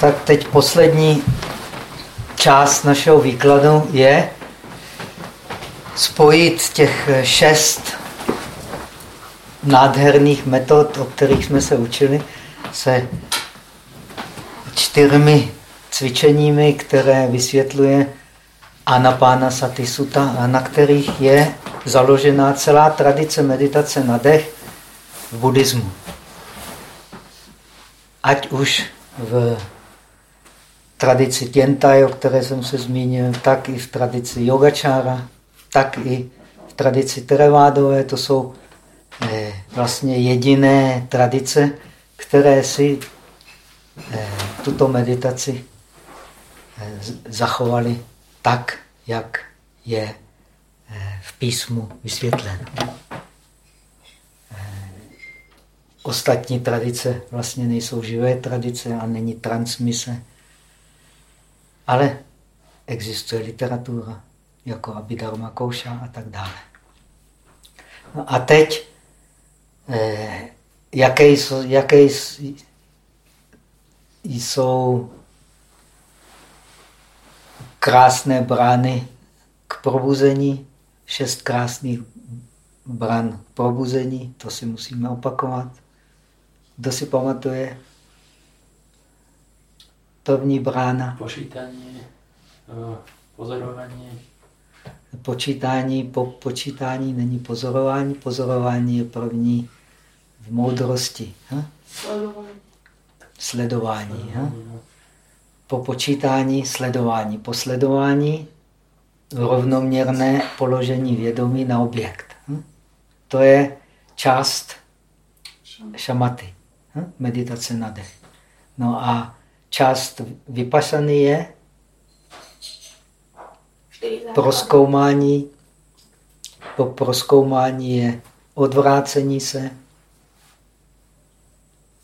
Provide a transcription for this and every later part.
Tak teď poslední část našeho výkladu je spojit těch šest nádherných metod, o kterých jsme se učili, se čtyřmi cvičeními, které vysvětluje Anapána a na kterých je založená celá tradice meditace na dech v buddhismu. Ať už v tradici Tientai, o které jsem se zmínil, tak i v tradici Yogačára, tak i v tradici Terevádové. To jsou eh, vlastně jediné tradice, které si eh, tuto meditaci eh, zachovali tak, jak je v písmu vysvětleno. Ostatní tradice vlastně nejsou živé tradice a není transmise ale existuje literatura, jako Abhidharma Kouša a tak dále. No a teď, eh, jaké jsou, jaké jsou krásné brány k probuzení, šest krásných bran k probuzení, to si musíme opakovat. Kdo si pamatuje? První brána. Počítání, eh, pozorování. Počítání, po, počítání není pozorování. Pozorování je první v moudrosti. Ha? Sledování. Sledování. Ha? Po počítání sledování. Po sledování rovnoměrné položení vědomí na objekt. Ha? To je část šamaty. Ha? Meditace na dech. No a část vypasany je proskoumání. Po proskoumání je odvrácení se.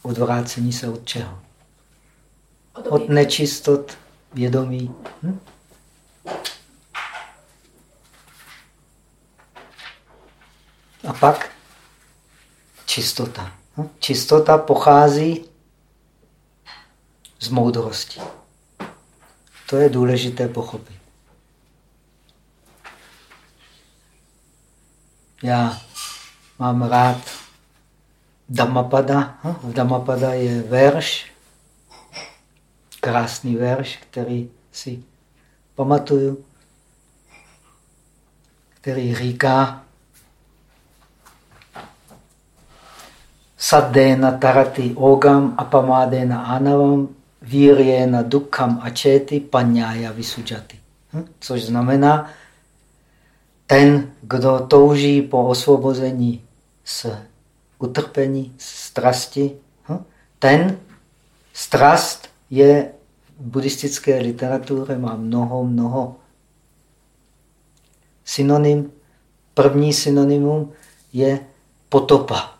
Odvrácení se od čeho? Od nečistot vědomí. Hm? A pak čistota. Hm? Čistota pochází z moudrosti. To je důležité pochopit. Já mám rád Dhammapada. V Dhammapada je verš, krásný verš, který si pamatuju, který říká Saddena tarati ogam apamadena anavam na dukkam ačeti panyaya vysujati. Hm? Což znamená, ten, kdo touží po osvobození z utrpení, z strasti, hm? ten strast je v buddhistické literatuře má mnoho, mnoho synonym. První synonymum je potopa.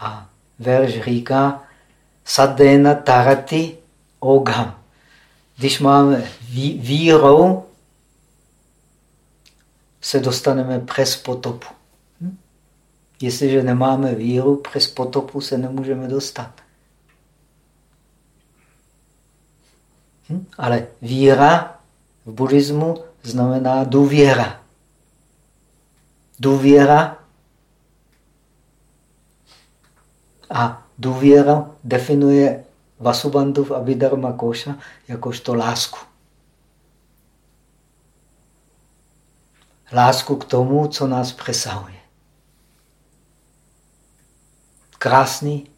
A verš říká Sadena tarati ogam. Když máme vírou, se dostaneme přes potopu. Hm? Jestliže nemáme víru, přes potopu se nemůžeme dostat. Hm? Ale víra v buddhismu znamená důvěra. Důvěra A důvěra definuje Vasubandhuv Abhidharma Koša jakožto lásku. Lásku k tomu, co nás přesahuje. Krásný.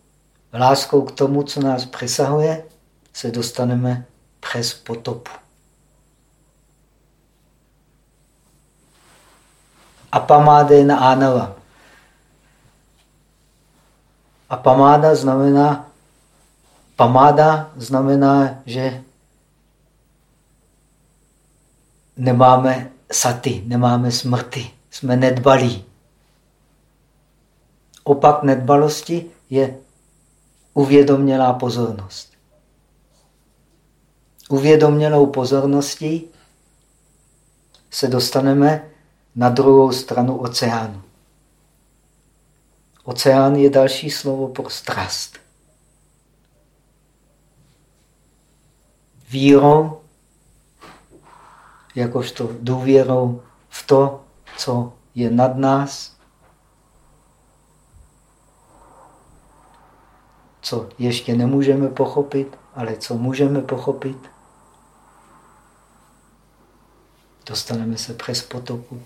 Láskou k tomu, co nás přesahuje, se dostaneme přes potopu. Apamáde na ánava. A pamáda znamená, pamáda znamená, že nemáme saty, nemáme smrti, jsme nedbalí. Opak nedbalosti je uvědomělá pozornost. Uvědomělou pozorností se dostaneme na druhou stranu oceánu. Oceán je další slovo pro strast. Vírou, jakožto důvěrou v to, co je nad nás, co ještě nemůžeme pochopit, ale co můžeme pochopit, dostaneme se přes potopu.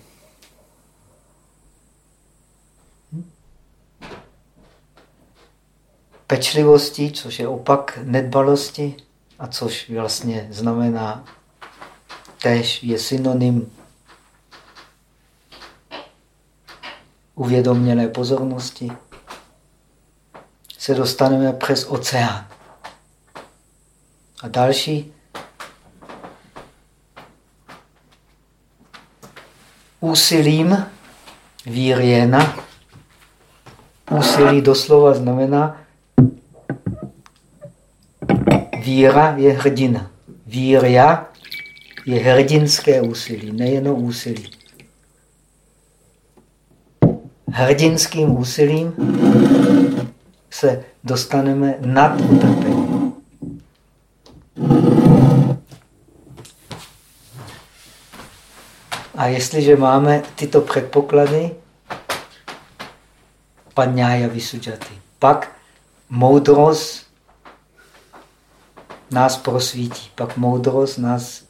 Pečlivosti, což je opak nedbalosti, a což vlastně znamená, tež je synonym uvědoměné pozornosti, se dostaneme přes oceán. A další úsilím víriena. Úsilí doslova znamená víra je hrdina. Víria je hrdinské úsilí, nejenom úsilí. Hrdinským úsilím se dostaneme nad utrpení. A jestliže máme tyto předpoklady, paňája vysudžaty, pak moudrost nás prosvítí, pak moudrost nás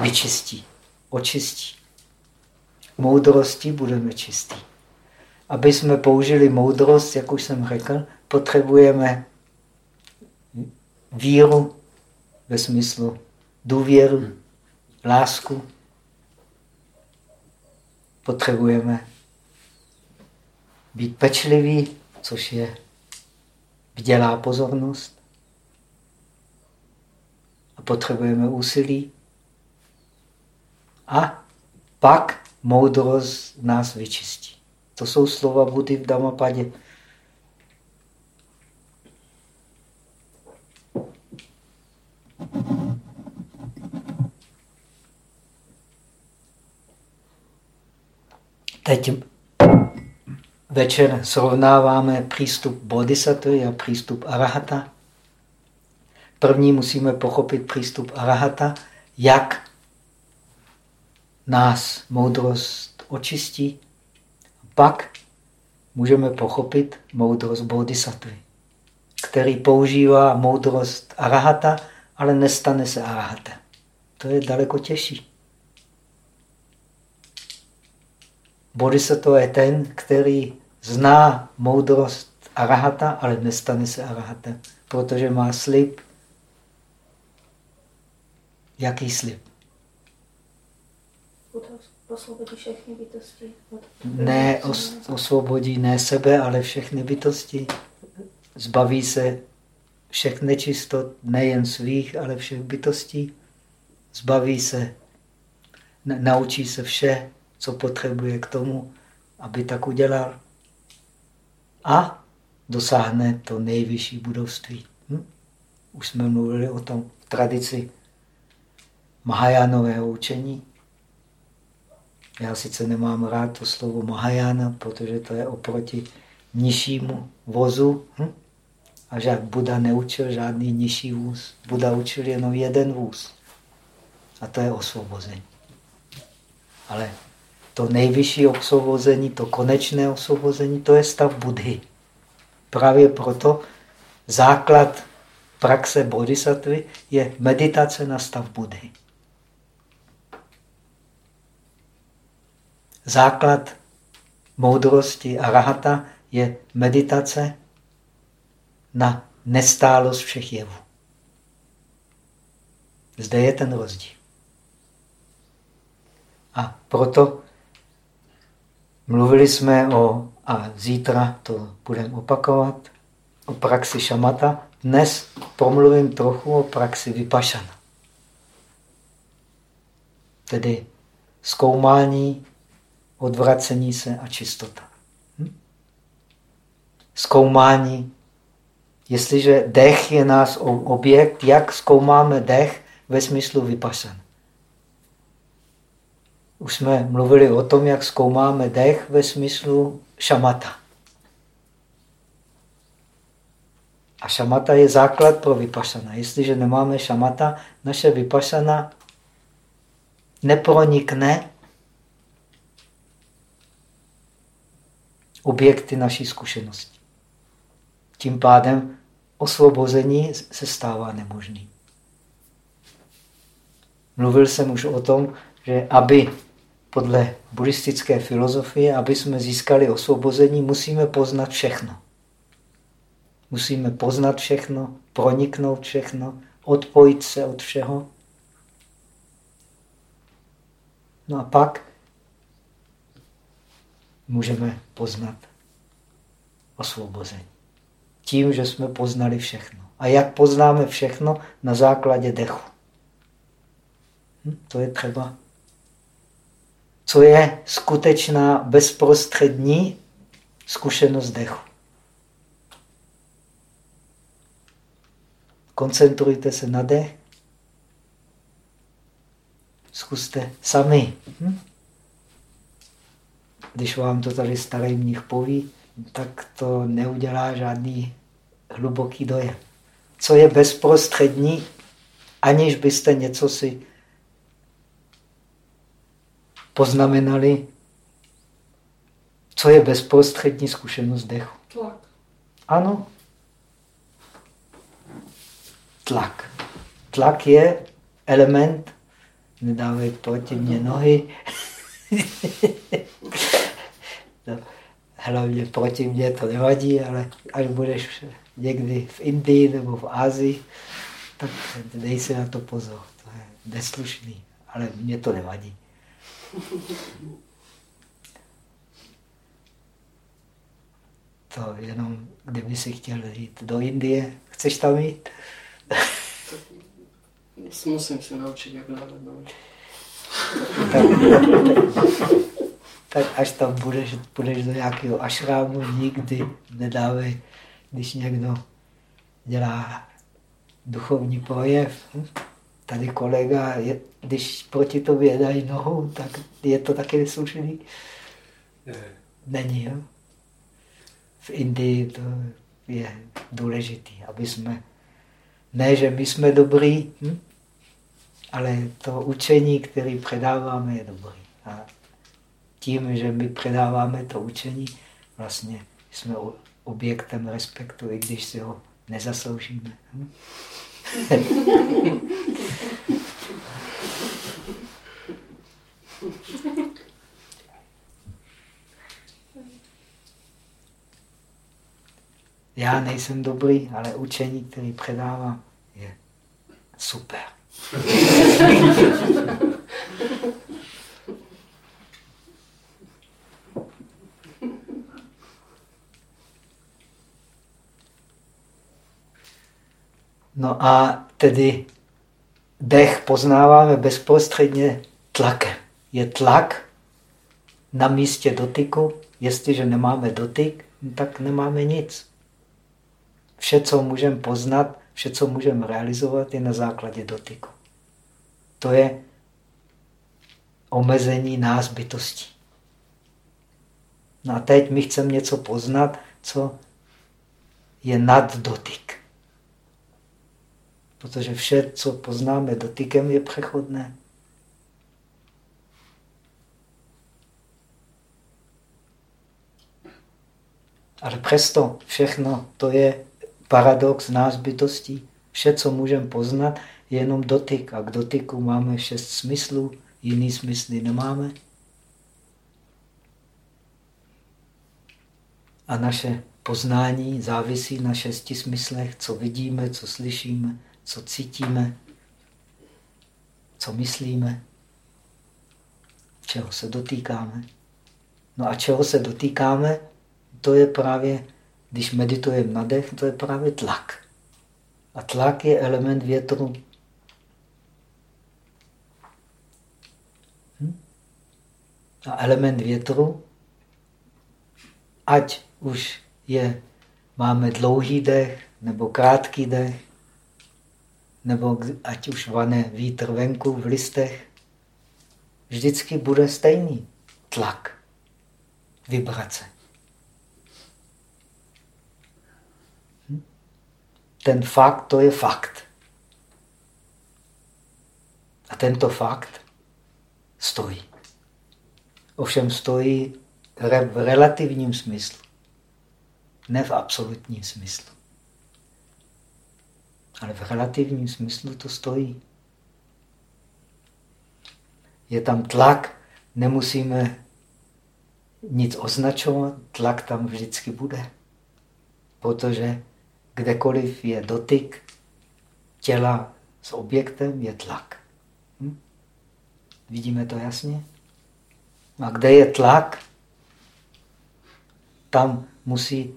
vyčistí, očistí. Moudrosti budeme čistí. Aby jsme použili moudrost, jak už jsem řekl, potřebujeme víru ve smyslu důvěru, lásku. Potřebujeme být pečlivý, což je vdělá pozornost. A potřebujeme úsilí. A pak moudrost nás vyčistí. To jsou slova Budy v Damapadě. Teď večer srovnáváme přístup bodhisattva a přístup arahata. První musíme pochopit přístup arahata, jak nás moudrost očistí. Pak můžeme pochopit moudrost bodhisattva, který používá moudrost arahata, ale nestane se arahata. To je daleko těžší. Bodhisattva je ten, který zná moudrost arahata, ale nestane se arahata, protože má slib. Jaký slib? Osvobodí všechny bytosti. Ne os, osvobodí ne sebe, ale všechny bytosti. Zbaví se všech nečistot, nejen svých, ale všech bytostí. Zbaví se, naučí se vše, co potřebuje k tomu, aby tak udělal. A dosáhne to nejvyšší budovství. Hm? Už jsme mluvili o tom v tradici Mahajánového učení. Já sice nemám rád to slovo Mahajána, protože to je oproti nižšímu vozu. Hm? A že Buda neučil žádný nižší vůz. Buda učil jenom jeden vůz. A to je osvobození. Ale to nejvyšší osvobození, to konečné osvobození, to je stav Budhy. Právě proto základ praxe bodhisattvy je meditace na stav Budhy. Základ moudrosti a rahata je meditace na nestálost všech jevů. Zde je ten rozdíl. A proto Mluvili jsme o, a zítra to budeme opakovat, o praxi šamata. Dnes promluvím trochu o praxi vypašana. Tedy zkoumání, odvracení se a čistota. Hm? Zkoumání. Jestliže dech je nás objekt, jak zkoumáme dech ve smyslu vypašana? Už jsme mluvili o tom, jak zkoumáme dech ve smyslu šamata. A šamata je základ pro vypašana. Jestliže nemáme šamata, naše vypašana nepronikne objekty naší zkušenosti. Tím pádem osvobození se stává nemožný. Mluvil jsem už o tom, že aby podle buddhistické filozofie, aby jsme získali osvobození, musíme poznat všechno. Musíme poznat všechno, proniknout všechno, odpojit se od všeho. No a pak můžeme poznat osvobození. Tím, že jsme poznali všechno. A jak poznáme všechno? Na základě dechu. Hm? To je třeba. Co je skutečná bezprostřední zkušenost dechu? Koncentrujte se na dech. Zkuste sami. Hm? Když vám to tady starý mních poví, tak to neudělá žádný hluboký dojem. Co je bezprostřední, aniž byste něco si poznamenali, co je bezprostřední zkušenost dechu. Tlak. Ano. Tlak. Tlak je element, nedávej proti mě nohy, no, hlavně proti mě to nevadí, ale až budeš někdy v Indii nebo v Ázii, tak dej si na to pozor. To je neslušný, ale mě to nevadí. To jenom, kdyby si chtěl jít do Indie, chceš tam jít? Musím se naučit, jak tak, tak až tam budeš, budeš do nějakého ašrámu, nikdy nedávej, když někdo dělá duchovní projev. Hm? Tady kolega, je, když proti tobě dají nohu, tak je to taky slušný? Není, jo? V Indii to je důležité, aby jsme, ne, že my jsme dobrý, hm? ale to učení, které předáváme, je dobré. A tím, že my předáváme to učení, vlastně jsme objektem respektu, i když si ho nezasloužíme. Hm? Já nejsem dobrý, ale učení, který předávám, je super. No a tedy dech poznáváme bezprostředně tlakem. Je tlak na místě dotyku. Jestliže nemáme dotyk, tak nemáme nic. Vše, co můžeme poznat, vše, co můžeme realizovat, je na základě dotyku. To je omezení nás bytostí. No a teď my chceme něco poznat, co je nad dotyk. Protože vše, co poznáme dotykem, je přechodné. Ale přesto všechno to je paradox nás bytostí. Vše, co můžeme poznat, je jenom dotyk. A k dotyku máme šest smyslů, jiný smysly nemáme. A naše poznání závisí na šesti smyslech, co vidíme, co slyšíme, co cítíme, co myslíme, čeho se dotýkáme. No a čeho se dotýkáme, to je právě když meditujeme na dech, to je právě tlak. A tlak je element větru. Hm? A element větru, ať už je, máme dlouhý dech nebo krátký dech, nebo ať už vane vítr venku v listech, vždycky bude stejný tlak, vibrace. ten fakt, to je fakt. A tento fakt stojí. Ovšem stojí v relativním smyslu, ne v absolutním smyslu. Ale v relativním smyslu to stojí. Je tam tlak, nemusíme nic označovat, tlak tam vždycky bude. Protože kdekoliv je dotyk těla s objektem, je tlak. Hm? Vidíme to jasně? A kde je tlak, tam musí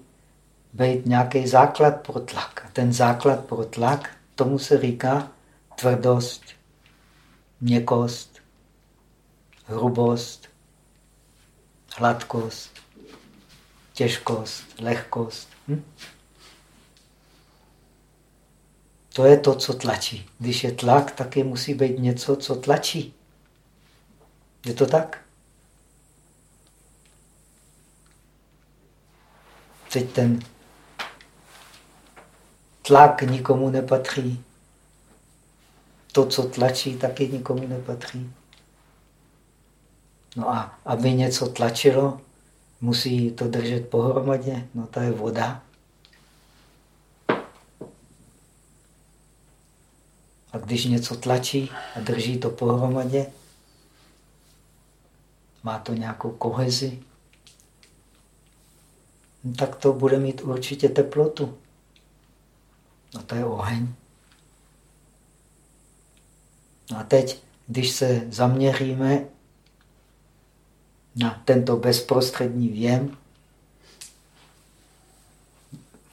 být nějaký základ pro tlak. Ten základ pro tlak, tomu se říká tvrdost, měkost, hrubost, hladkost, těžkost, lehkost. Hm? To je to, co tlačí. Když je tlak, taky musí být něco, co tlačí. Je to tak? Teď ten tlak nikomu nepatří. To, co tlačí, taky nikomu nepatří. No a aby něco tlačilo, musí to držet pohromadě. No to je voda. A když něco tlačí a drží to pohromadě, má to nějakou kohezi, no tak to bude mít určitě teplotu. No to je oheň. No a teď, když se zaměříme na tento bezprostřední věm,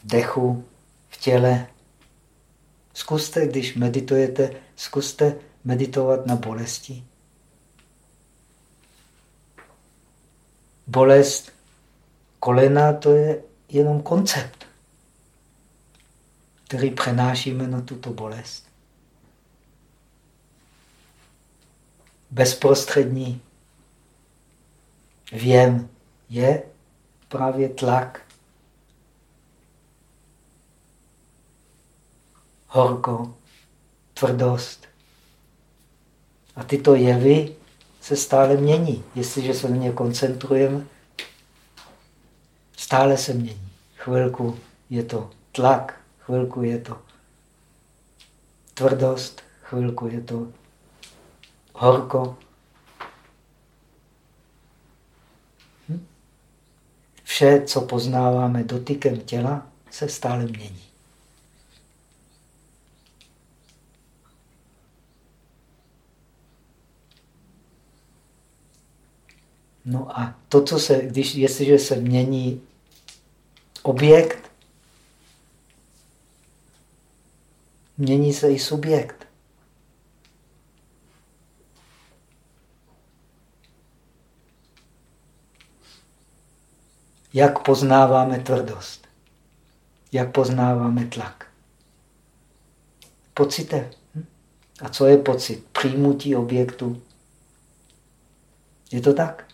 v dechu, v těle, zkuste, když meditujete, zkuste meditovat na bolesti. Bolest kolena to je jenom koncept, který přenášíme na tuto bolest. Bezprostřední věm je právě tlak, horko, tvrdost. A tyto jevy se stále mění. Jestliže se na ně koncentrujeme, stále se mění. Chvilku je to tlak, chvilku je to tvrdost, chvilku je to horko. Hm? Vše, co poznáváme dotykem těla, se stále mění. No a to, co se, když, jestliže se mění objekt, mění se i subjekt. Jak poznáváme tvrdost? Jak poznáváme tlak? Pocitem. Hm? A co je pocit? Přijmutí objektu. Je to tak?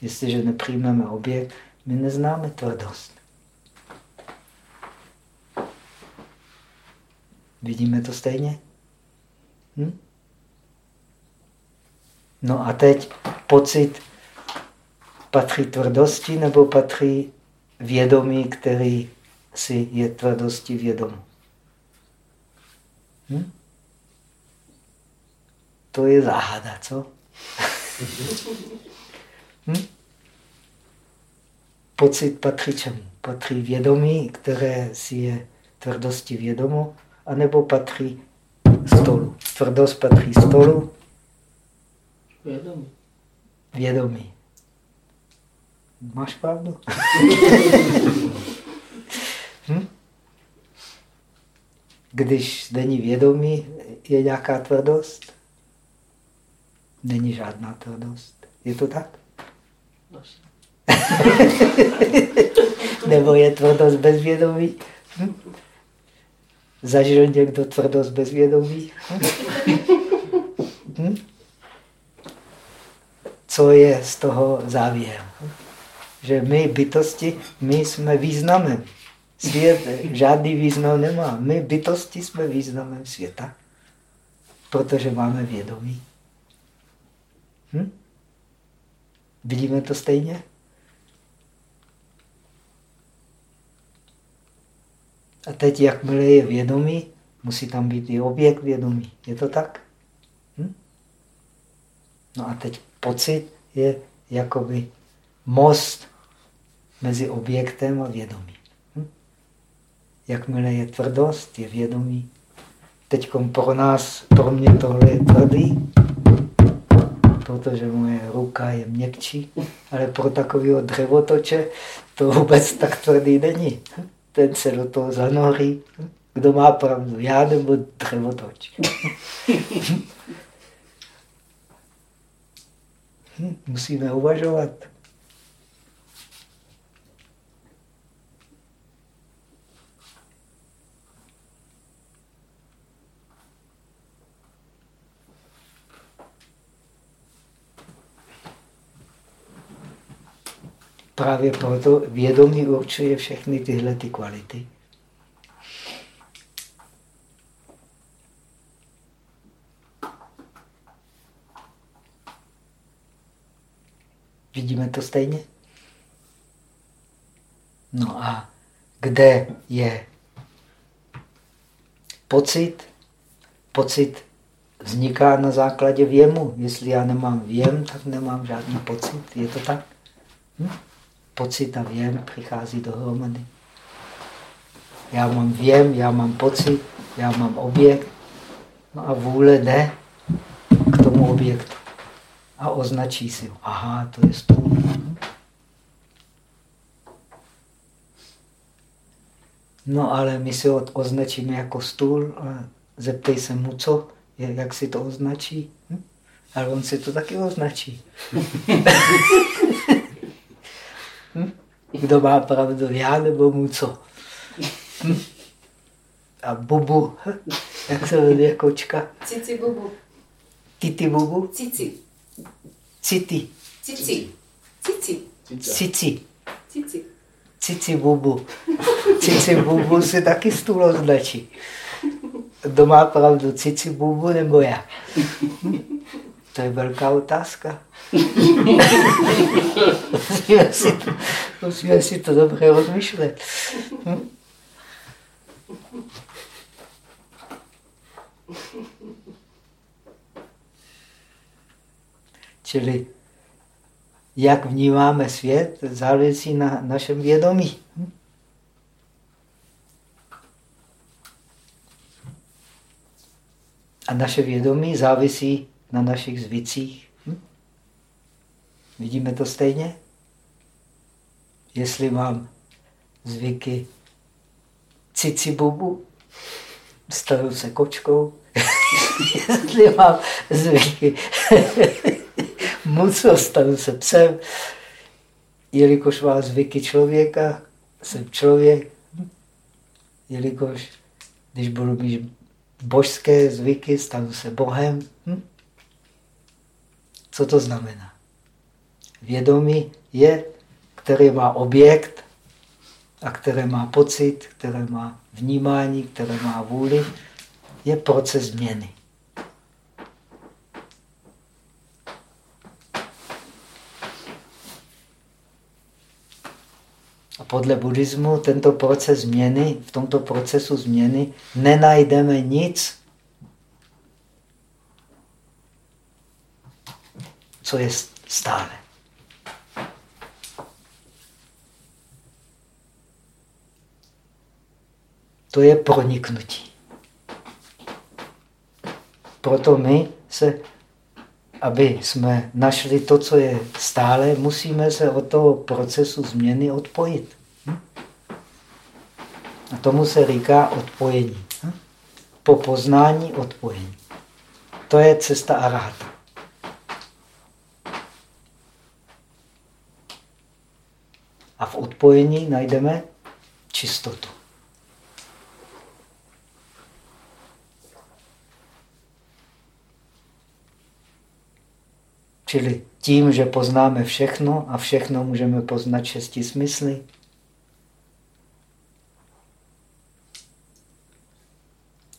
Jestliže nepřijmeme objekt, my neznáme tvrdost. Vidíme to stejně? Hm? No a teď pocit patří tvrdosti nebo patří vědomí, který si je tvrdosti vědom. Hm? To je záhada, co? hm? Pocit patří čemu? Patří vědomí, které si je tvrdosti vědomo, anebo patří stolu. Tvrdost patří stolu. Vědomí. Vědomí. Máš pravdu. hm? Když není vědomí, je nějaká tvrdost? Není žádná tvrdost. Je to tak? Nebo je tvrdost bezvědomí? Hm? Zažil někdo tvrdost bezvědomí? Hm? Co je z toho závěr? Že my bytosti, my jsme významem. Svět žádný význam nemá. My bytosti jsme významem světa, protože máme vědomí. Hm? Vidíme to stejně? A teď, jakmile je vědomí, musí tam být i objekt vědomí. Je to tak? Hm? No a teď pocit je jakoby most mezi objektem a vědomí. Hm? Jakmile je tvrdost, je vědomí. Teď pro nás, pro mě tohle je tvrdý, protože moje ruka je měkčí, ale pro takového dřevotoče to vůbec tak tvrdý není. Ten se do toho zanoří. Kdo má pravdu, já nebo dřevotoč? Musíme uvažovat. Právě proto vědomí určuje všechny tyhle ty kvality. Vidíme to stejně? No a kde je pocit? Pocit vzniká na základě věmu. Jestli já nemám věm, tak nemám žádný pocit. Je to tak? Hm? Pocit a věm přichází dohromady. Já mám věm, já mám pocit, já mám objekt, no a vůle jde k tomu objektu a označí si ho. Aha, to je stůl. No ale my si ho označíme jako stůl a zeptej se mu, co, jak si to označí. Hm? Ale on si to taky označí. Hm? Kdo má pravdu, já nebo mu co? Hm? A bubu, jak se jmenuje kočka? Cici bubu. Titi bubu? Cici. Citi. Cici. Cici. Cici. Cici. Cici bubu. Cici bubu si taky stůl označí. Kdo má pravdu, cici bubu nebo já? To je velká otázka. Musíme, si to, musíme si to dobře rozmýšlet. Hm? Čili jak vnímáme svět, závisí na našem vědomí. Hm? A naše vědomí závisí na našich zvicích. Hm? Vidíme to stejně? Jestli mám zvyky cicibubu, stanu se kočkou. Jestli mám zvyky muco, stanu se psem. Jelikož mám zvyky člověka, jsem člověk. Jelikož, když budu mít božské zvyky, stanu se Bohem. Hm? Co to znamená? Vědomí je, které má objekt a které má pocit, které má vnímání, které má vůli, je proces změny. A podle buddhismu tento proces změny, v tomto procesu změny nenajdeme nic, co je stále. To je proniknutí. Proto my se, aby jsme našli to, co je stále, musíme se od toho procesu změny odpojit. Hm? A tomu se říká odpojení. Hm? Po poznání odpojení. To je cesta arahata. A v odpojení najdeme čistotu. Čili tím, že poznáme všechno a všechno můžeme poznat šesti smysly,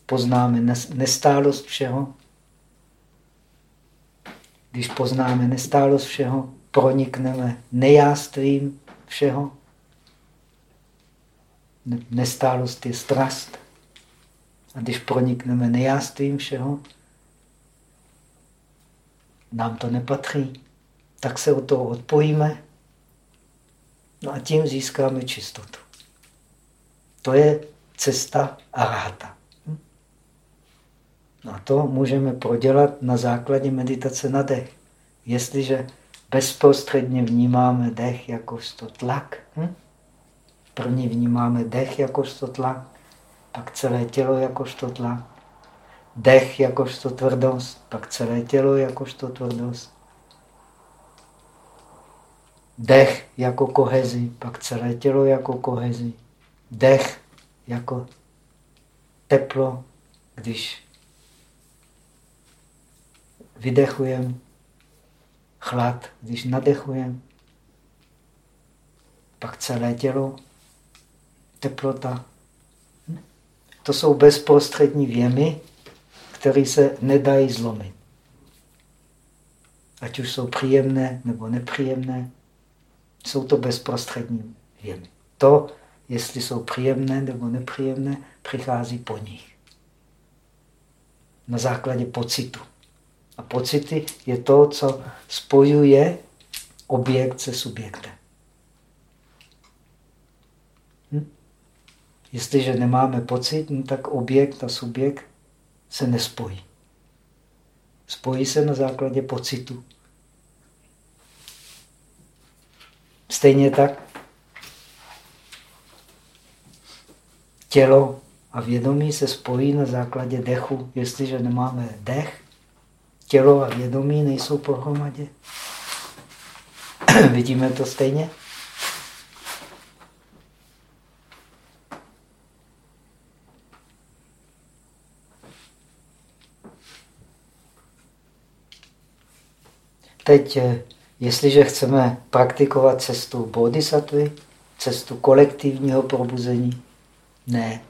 poznáme nestálost všeho. Když poznáme nestálost všeho, pronikneme nejástvím všeho. Nestálost je strast. A když pronikneme nejástvím všeho, nám to nepatří, tak se od toho odpojíme no a tím získáme čistotu. To je cesta arahata. Hm? No a to můžeme prodělat na základě meditace na dech. Jestliže bezprostředně vnímáme dech jakožto tlak, hm? první vnímáme dech jakožto tlak, pak celé tělo jakožto tlak, dech jakožto tvrdost, pak celé tělo jakožto tvrdost, dech jako kohezi, pak celé tělo jako kohezi, dech jako teplo, když vydechujeme, chlad, když nadechujeme, pak celé tělo, teplota. To jsou bezprostřední věmy, které se nedají zlomit. Ať už jsou příjemné nebo nepříjemné, jsou to bezprostřední věmy. To, jestli jsou příjemné nebo nepříjemné, přichází po nich. Na základě pocitu. A pocity je to, co spojuje objekt se subjektem. Hm? Jestliže nemáme pocit, no tak objekt a subjekt se nespojí. Spojí se na základě pocitu. Stejně tak tělo a vědomí se spojí na základě dechu. Jestliže nemáme dech, tělo a vědomí nejsou pohromadě. Vidíme to stejně? Teď, eh, jestliže chceme praktikovat cestu bodhisattvy, cestu kolektivního probuzení, ne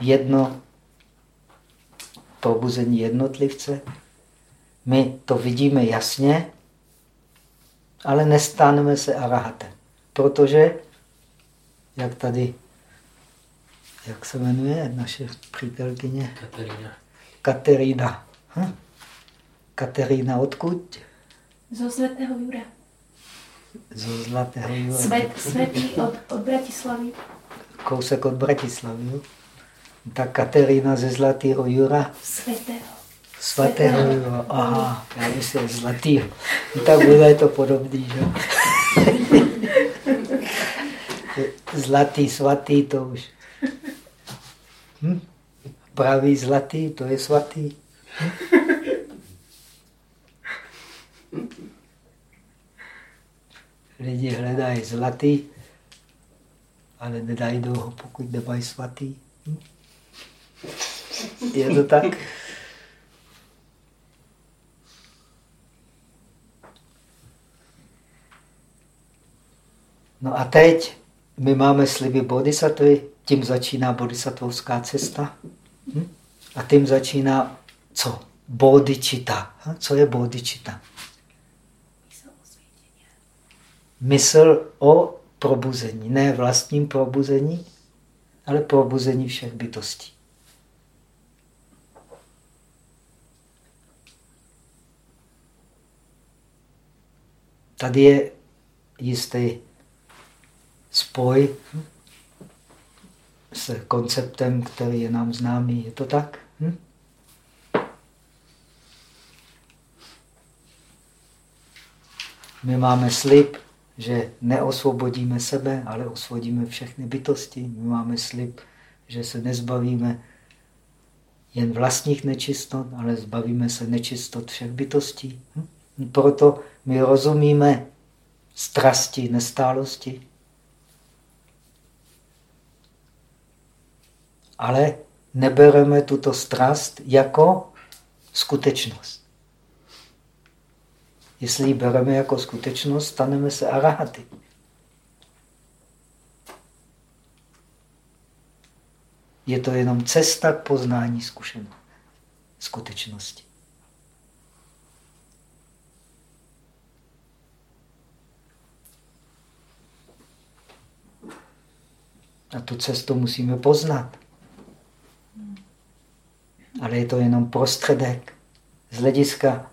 jedno probuzení jednotlivce, my to vidíme jasně, ale nestaneme se arahatem. Protože, jak tady, jak se jmenuje naše přítelkyně? Katerína. Katerína. Hm? Katerína odkud? Zo Svetého Jura. Zo Zlatého Jura. Svet, svetý od, od Bratislavy. Kousek od Bratislavy. Jo? Tak Katerína ze Zlatého Jura. Svetého. Svatého Jura. Aha, já myslím Zlatýho. No, tak bude to podobný, že? Zlatý, svatý, to už. Hm? Pravý zlatý, to je svatý. Hm? Lidi hledají zlatý, ale nedají ho, pokud nemají svatý. Je to tak? No a teď my máme sliby bodhisattvy, tím začíná bodhisattvovská cesta. Hm? A tím začíná co? Bodhicitta. Hm? Co je bodhicitta? Mysl o probuzení. Ne vlastním probuzení, ale probuzení všech bytostí. Tady je jistý spoj s konceptem, který je nám známý. Je to tak? Hm? My máme slib, že neosvobodíme sebe, ale osvobodíme všechny bytosti. My máme slib, že se nezbavíme jen vlastních nečistot, ale zbavíme se nečistot všech bytostí. Hm? Proto my rozumíme strasti, nestálosti. Ale nebereme tuto strast jako skutečnost. Jestli ji bereme jako skutečnost, staneme se arahaty. Je to jenom cesta k poznání zkušenosti, skutečnosti. A tu cestu musíme poznat. Ale je to jenom prostředek. Z hlediska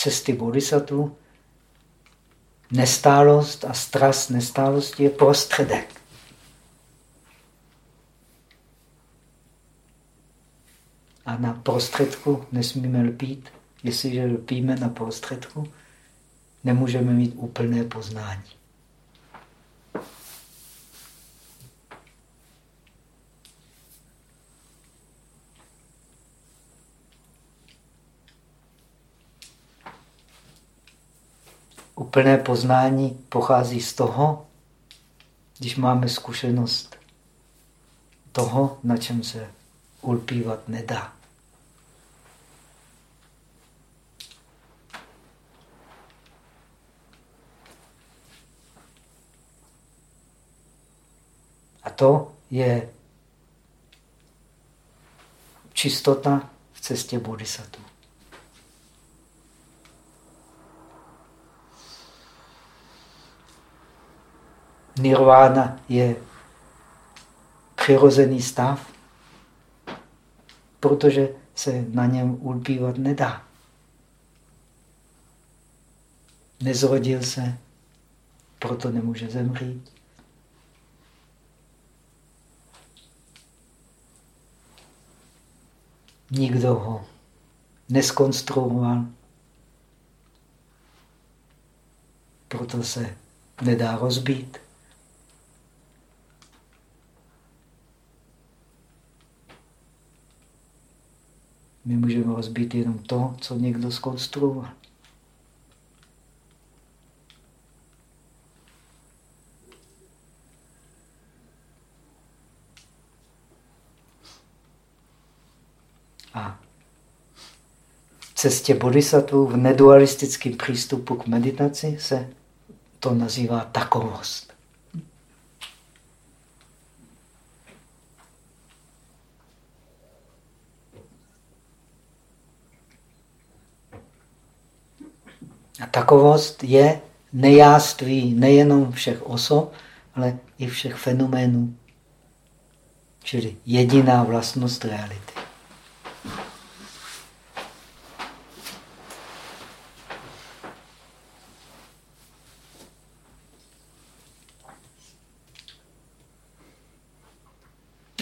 cesty bodhisattva nestálost a strast nestálosti je prostředek. A na prostředku nesmíme lpít. Jestliže lpíme na prostředku, nemůžeme mít úplné poznání. Úplné poznání pochází z toho, když máme zkušenost toho, na čem se ulpívat nedá. A to je čistota v cestě bodhisattva. Nirvana je přirozený stav, protože se na něm ulpívat nedá. Nezrodil se, proto nemůže zemřít. Nikdo ho neskonstruoval, proto se nedá rozbít. My můžeme rozbít jenom to, co někdo zkonstruoval. A v cestě bodhisattva v nedualistickém přístupu k meditaci se to nazývá takovost. A takovost je nejáství nejenom všech osob, ale i všech fenoménů. Čili jediná vlastnost reality.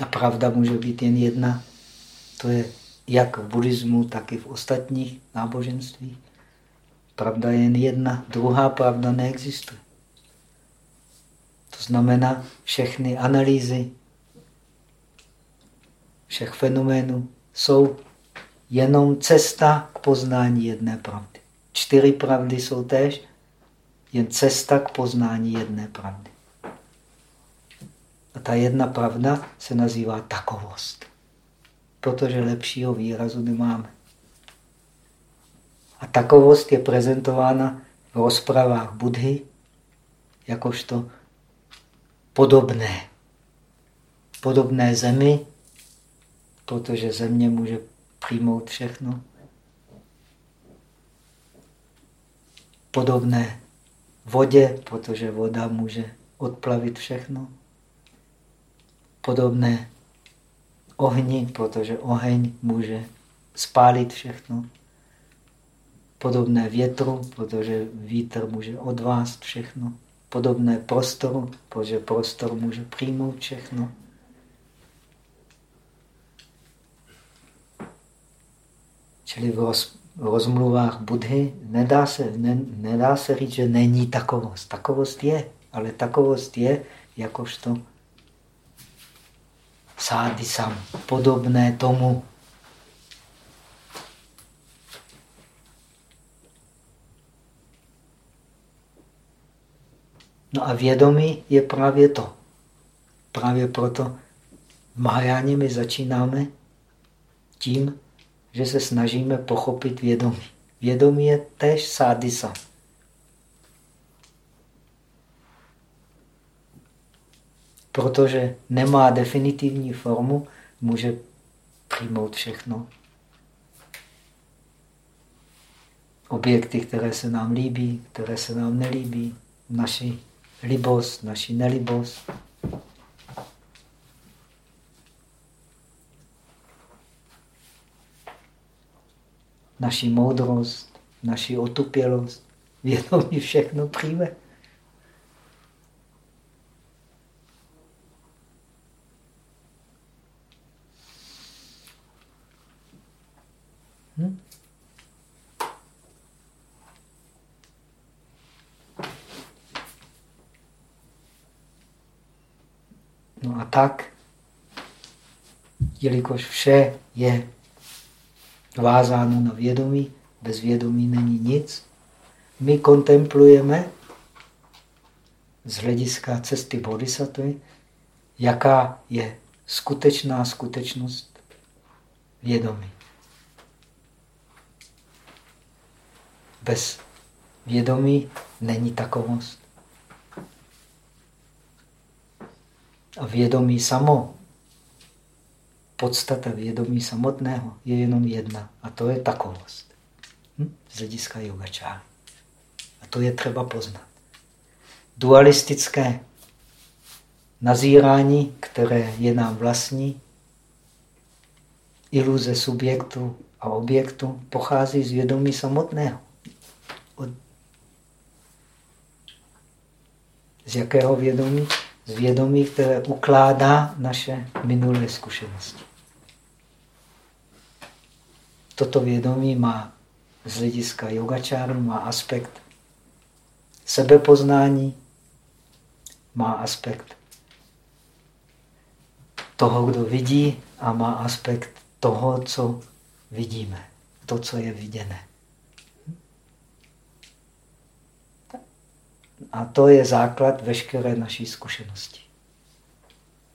A pravda může být jen jedna. To je jak v buddhismu, tak i v ostatních náboženstvích. Pravda je jen jedna, druhá pravda neexistuje. To znamená, všechny analýzy všech fenoménů jsou jenom cesta k poznání jedné pravdy. Čtyři pravdy jsou též jen cesta k poznání jedné pravdy. A ta jedna pravda se nazývá takovost, protože lepšího výrazu nemáme. A takovost je prezentována v rozpravách Budhy jakožto podobné. Podobné zemi, protože země může přijmout všechno. Podobné vodě, protože voda může odplavit všechno. Podobné ohni, protože oheň může spálit všechno podobné větru, protože vítr může odvást všechno, podobné prostoru, protože prostor může přijmout všechno. Čili v, roz, rozmluvách Budhy nedá se, ne, nedá se říct, že není takovost. Takovost je, ale takovost je jakožto sády sam, podobné tomu, No a vědomí je právě to. Právě proto v Mahajáně my začínáme tím, že se snažíme pochopit vědomí. Vědomí je tež sádisa. protože nemá definitivní formu, může přijmout všechno. Objekty, které se nám líbí, které se nám nelíbí, naši libost, naši nelibost. Naši moudrost, naši otupělost, vědomí všechno přijme. Hm? No a tak, jelikož vše je vázáno na vědomí, bez vědomí není nic, my kontemplujeme z hlediska cesty bodhisattvy, jaká je skutečná skutečnost vědomí. Bez vědomí není takovost. A vědomí samo, podstata vědomí samotného je jenom jedna a to je takovost. Hm? Z hlediska yogačáry. A to je třeba poznat. Dualistické nazírání, které je nám vlastní, iluze subjektu a objektu, pochází z vědomí samotného. Od... Z jakého vědomí? Vědomí, které ukládá naše minulé zkušenosti. Toto vědomí má z hlediska yogačáru má aspekt sebepoznání, má aspekt toho, kdo vidí a má aspekt toho, co vidíme, to, co je viděné. A to je základ veškeré naší zkušenosti.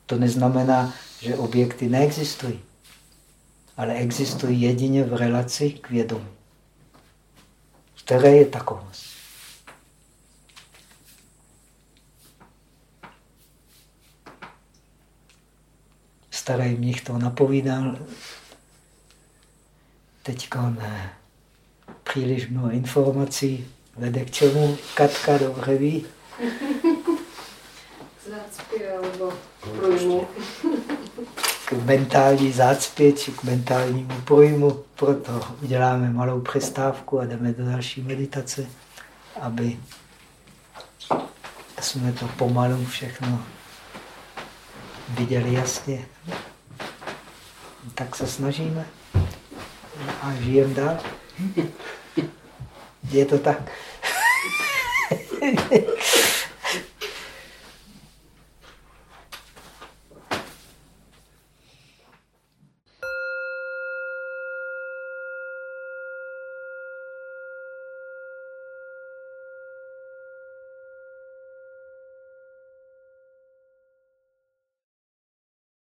To neznamená, že objekty neexistují, ale existují jedině v relaci k vědomí, které je takovost. Starý mnich to napovídal. Teď. Příliš mnoho informací vede k čemu? Katka dobře ví. Zácpě alebo průjmu. K mentální zácpě či k mentálnímu pojmu. Proto uděláme malou přestávku a jdeme do další meditace, aby jsme to pomalu všechno viděli jasně. Tak se snažíme a žijeme dál. Je to tak.